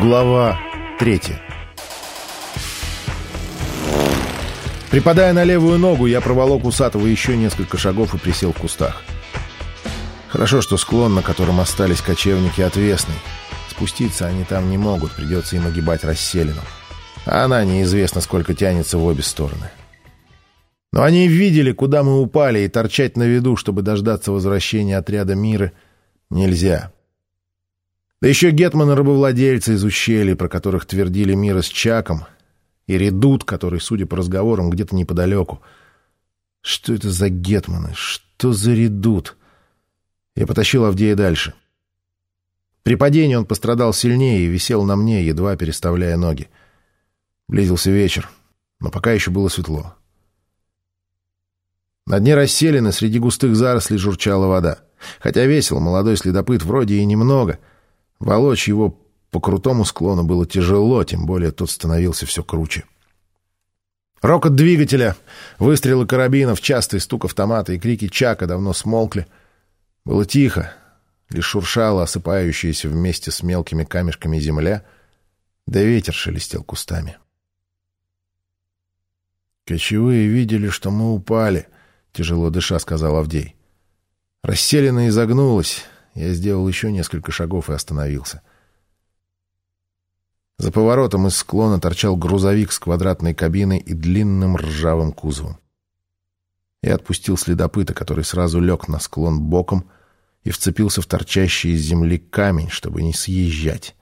Глава третья. Припадая на левую ногу, я проволок усатого еще несколько шагов и присел в кустах. Хорошо, что склон, на котором остались кочевники, отвесный. Спуститься они там не могут, придется им огибать расселину. А она неизвестно, сколько тянется в обе стороны. Но они видели, куда мы упали, и торчать на виду, чтобы дождаться возвращения отряда мира, нельзя. Да еще гетманы-рабовладельцы из ущелья, про которых твердили мира с Чаком, и редут, который, судя по разговорам, где-то неподалеку. Что это за гетманы? Что за редут? Я потащил Авдея дальше. При падении он пострадал сильнее и висел на мне, едва переставляя ноги. Близился вечер, но пока еще было светло. На дне расселены среди густых зарослей журчала вода. Хотя весил молодой следопыт вроде и немного — Волочь его по крутому склону было тяжело, тем более тот становился все круче. Рокот двигателя, выстрелы карабинов, частый стук автомата и крики Чака давно смолкли. Было тихо, лишь шуршала осыпающаяся вместе с мелкими камешками земля, да ветер шелестел кустами. «Кочевые видели, что мы упали», — тяжело дыша сказал Авдей. Расселена изогнулась, я сделал еще несколько шагов и остановился. За поворотом из склона торчал грузовик с квадратной кабиной и длинным ржавым кузовом. Я отпустил следопыта, который сразу лег на склон боком и вцепился в торчащий из земли камень, чтобы не съезжать.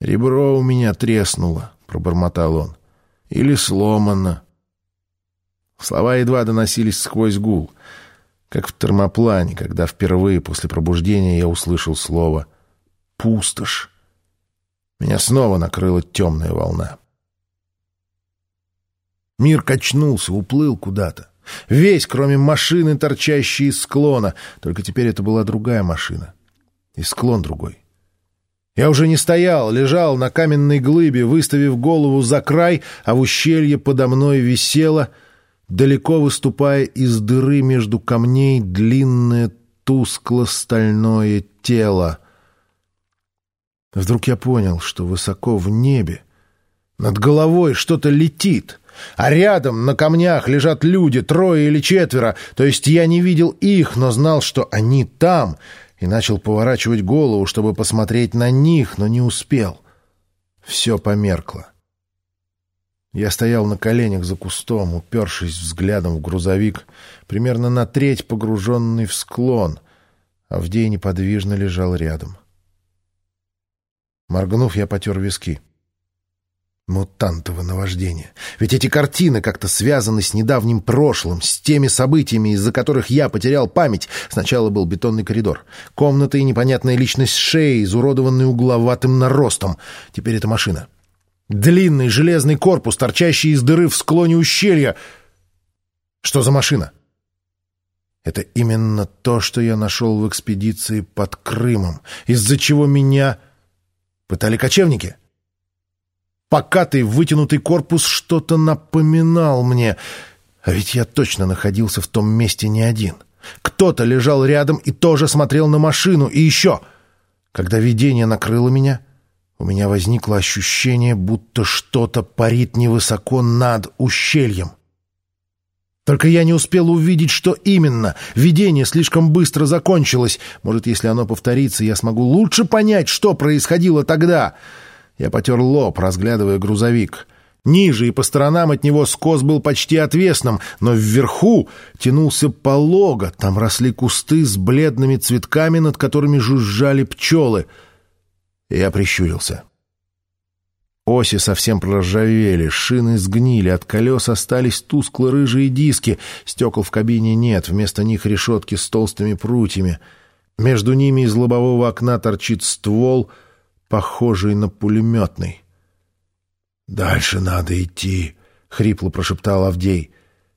«Ребро у меня треснуло», — пробормотал он. «Или сломано». Слова едва доносились сквозь гул — как в термоплане, когда впервые после пробуждения я услышал слово «пустошь». Меня снова накрыла темная волна. Мир качнулся, уплыл куда-то. Весь, кроме машины, торчащей из склона. Только теперь это была другая машина. И склон другой. Я уже не стоял, лежал на каменной глыбе, выставив голову за край, а в ущелье подо мной висело — далеко выступая из дыры между камней длинное тускло-стальное тело. Вдруг я понял, что высоко в небе, над головой что-то летит, а рядом на камнях лежат люди, трое или четверо, то есть я не видел их, но знал, что они там, и начал поворачивать голову, чтобы посмотреть на них, но не успел. Все померкло. Я стоял на коленях за кустом, упершись взглядом в грузовик, примерно на треть погруженный в склон. Авдей неподвижно лежал рядом. Моргнув, я потер виски. Мутантово наваждение. Ведь эти картины как-то связаны с недавним прошлым, с теми событиями, из-за которых я потерял память. Сначала был бетонный коридор, комната и непонятная личность шеи, изуродованный угловатым наростом. Теперь это машина. Длинный железный корпус, торчащий из дыры в склоне ущелья. Что за машина? Это именно то, что я нашел в экспедиции под Крымом, из-за чего меня пытали кочевники. Покатый вытянутый корпус что-то напоминал мне, а ведь я точно находился в том месте не один. Кто-то лежал рядом и тоже смотрел на машину, и еще... Когда видение накрыло меня, у меня возникло ощущение, будто что-то парит невысоко над ущельем. Только я не успел увидеть, что именно. Видение слишком быстро закончилось. Может, если оно повторится, я смогу лучше понять, что происходило тогда. Я потер лоб, разглядывая грузовик. Ниже и по сторонам от него скос был почти отвесным, но вверху тянулся полого. Там росли кусты с бледными цветками, над которыми жужжали пчелы — я прищурился. Оси совсем проржавели, шины сгнили, от колес остались тускло-рыжие диски, стекол в кабине нет, вместо них решетки с толстыми прутьями. Между ними из лобового окна торчит ствол, похожий на пулеметный. «Дальше надо идти», — хрипло прошептал Авдей.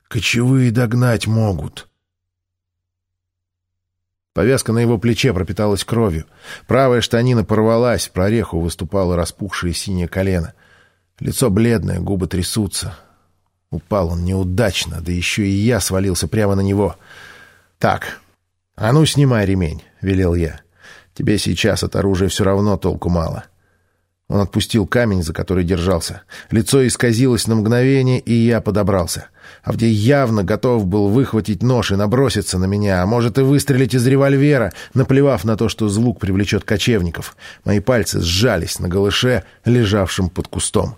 «Кочевые догнать могут». Повязка на его плече пропиталась кровью. Правая штанина порвалась, в прореху выступало распухшее синее колено. Лицо бледное, губы трясутся. Упал он неудачно, да еще и я свалился прямо на него. «Так, а ну снимай ремень», — велел я. «Тебе сейчас от оружия все равно толку мало». Он отпустил камень, за который держался. Лицо исказилось на мгновение, и я подобрался. Авдей явно готов был выхватить нож и наброситься на меня, а может и выстрелить из револьвера, наплевав на то, что звук привлечет кочевников. Мои пальцы сжались на голыше, лежавшем под кустом.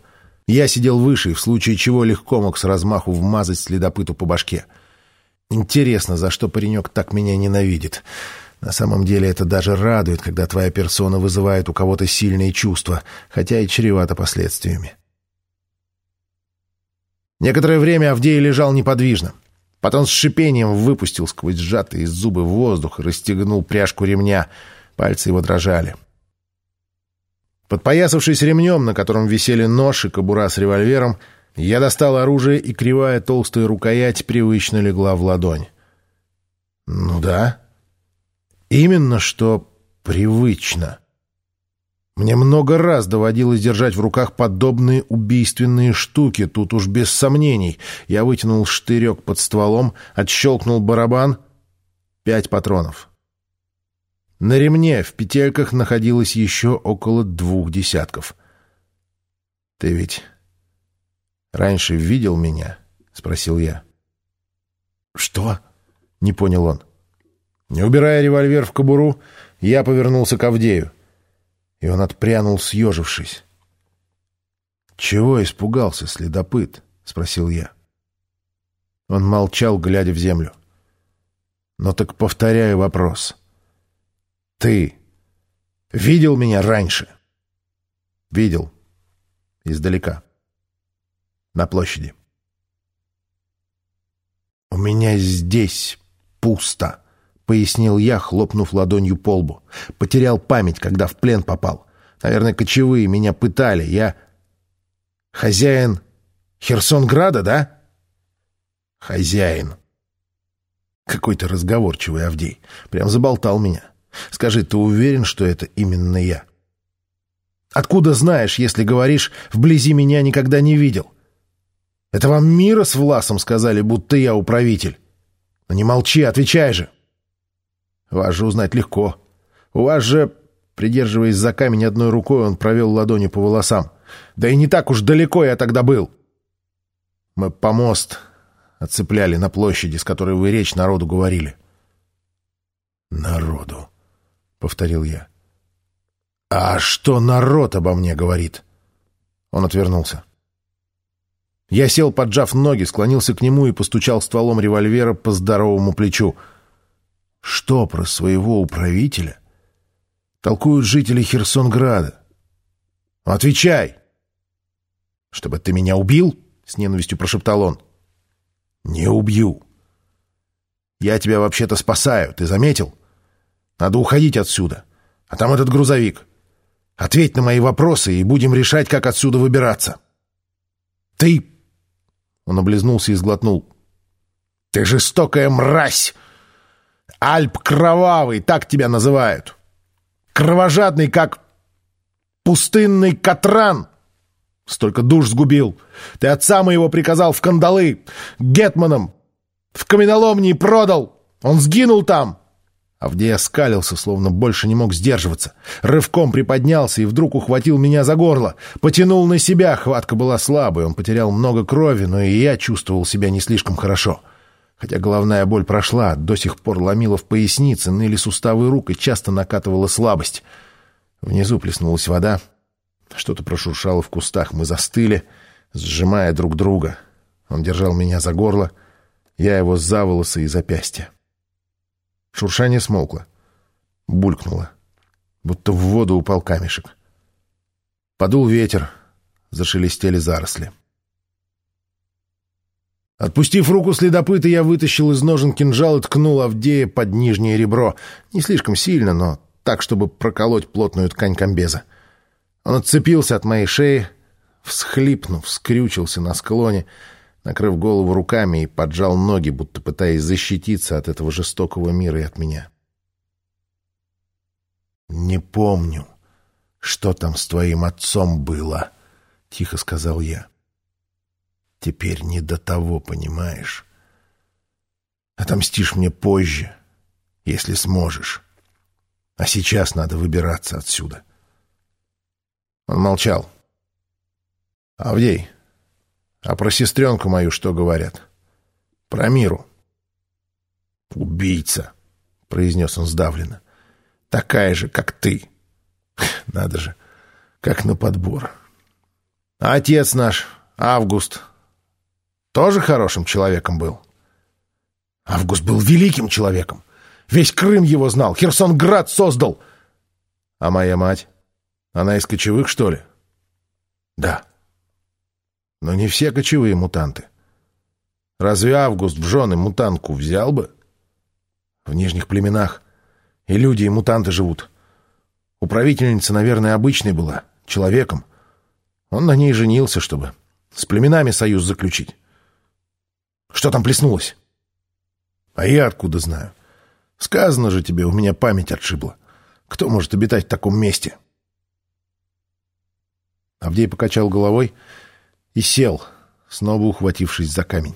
Я сидел выше в случае чего легко мог с размаху вмазать следопыту по башке. Интересно, за что паренек так меня ненавидит. На самом деле это даже радует, когда твоя персона вызывает у кого-то сильные чувства, хотя и чревато последствиями. Некоторое время Авдей лежал неподвижно. Потом с шипением выпустил сквозь сжатые зубы воздух и расстегнул пряжку ремня. Пальцы его дрожали. Подпоясавшись ремнем, на котором висели нож и кобура с револьвером, я достал оружие, и кривая толстая рукоять привычно легла в ладонь. «Ну да», Именно что привычно. Мне много раз доводилось держать в руках подобные убийственные штуки, тут уж без сомнений. Я вытянул штырек под стволом, отщелкнул барабан. Пять патронов. На ремне в петельках находилось еще около двух десятков. «Ты ведь раньше видел меня?» — спросил я. «Что?» — не понял он. Убирая револьвер в кобуру, я повернулся к Авдею. И он отпрянул, съежившись. «Чего испугался следопыт?» — спросил я. Он молчал, глядя в землю. «Но так повторяю вопрос. Ты видел меня раньше?» «Видел. Издалека. На площади». «У меня здесь пусто». — пояснил я, хлопнув ладонью по лбу. «Потерял память, когда в плен попал. Наверное, кочевые меня пытали. Я... Хозяин Херсонграда, да?» «Хозяин». Какой-то разговорчивый Авдей. Прям заболтал меня. «Скажи, ты уверен, что это именно я?» «Откуда знаешь, если говоришь, вблизи меня никогда не видел?» «Это вам мира с Власом сказали, будто я управитель?» «Ну не молчи, отвечай же!» Вас же узнать легко. У вас же...» Придерживаясь за камень одной рукой, он провел ладонью по волосам. «Да и не так уж далеко я тогда был!» «Мы помост отцепляли на площади, с которой вы речь народу говорили». «Народу», — повторил я. «А что народ обо мне говорит?» Он отвернулся. Я сел, поджав ноги, склонился к нему и постучал стволом револьвера по здоровому плечу — что про своего управителя толкуют жители Херсонграда? Отвечай! Чтобы ты меня убил? С ненавистью прошептал он. Не убью. Я тебя вообще-то спасаю, ты заметил? Надо уходить отсюда. А там этот грузовик. Ответь на мои вопросы, и будем решать, как отсюда выбираться. Ты... Он облизнулся и сглотнул. «Ты жестокая мразь! Альп Кровавый, так тебя называют. Кровожадный, как пустынный катран. Столько душ сгубил. Ты отца моего приказал в кандалы, гетманом. В каменоломни продал. Он сгинул там. Авдей оскалился, словно больше не мог сдерживаться. Рывком приподнялся и вдруг ухватил меня за горло. Потянул на себя, хватка была слабой, он потерял много крови, но и я чувствовал себя не слишком хорошо. — Хотя головная боль прошла, до сих пор ломила в пояснице, ныли суставы рук и часто накатывала слабость. Внизу плеснулась вода. Что-то прошуршало в кустах. Мы застыли, сжимая друг друга. Он держал меня за горло, я его за волосы и запястья. Шуршание смолкло. Булькнуло. Будто в воду упал камешек. Подул ветер. Зашелестели заросли. Отпустив руку следопыта, я вытащил из ножен кинжал и ткнул Авдея под нижнее ребро. Не слишком сильно, но так, чтобы проколоть плотную ткань комбеза. Он отцепился от моей шеи, всхлипнув, скрючился на склоне, накрыв голову руками и поджал ноги, будто пытаясь защититься от этого жестокого мира и от меня. «Не помню, что там с твоим отцом было», — тихо сказал я. Теперь не до того, понимаешь? Отомстишь мне позже, если сможешь. А сейчас надо выбираться отсюда. Он молчал. «Авдей, а про сестренку мою что говорят? Про миру?» «Убийца», — произнес он сдавленно. «Такая же, как ты. Надо же, как на подбор. Отец наш, Август, тоже хорошим человеком был?» «Август был великим человеком. Весь Крым его знал, Херсонград создал. А моя мать? Она из кочевых, что ли? Да. Но не все кочевые мутанты. Разве Август в жены мутантку взял бы? В нижних племенах и люди, и мутанты живут. Управительница, наверное, обычной была, человеком. Он на ней женился, чтобы с племенами союз заключить. Что там плеснулось? А я откуда знаю? Сказано же тебе, у меня память отшибла. Кто может обитать в таком месте? Авдей покачал головой и сел, снова ухватившись за камень.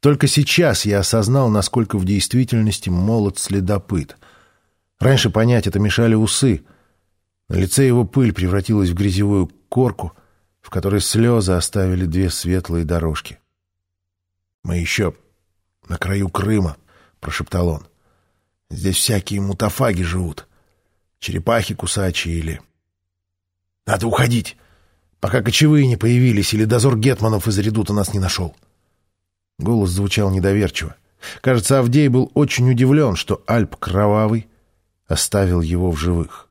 Только сейчас я осознал, насколько в действительности молод следопыт. Раньше понять это мешали усы. На лице его пыль превратилась в грязевую корку, в которой слезы оставили две светлые дорожки. «Мы еще на краю Крыма», — прошептал он. Здесь всякие мутафаги живут. Черепахи кусачие или... Надо уходить, пока кочевые не появились или дозор гетманов из редута нас не нашел. Голос звучал недоверчиво. Кажется, Авдей был очень удивлен, что Альп Кровавый оставил его в живых.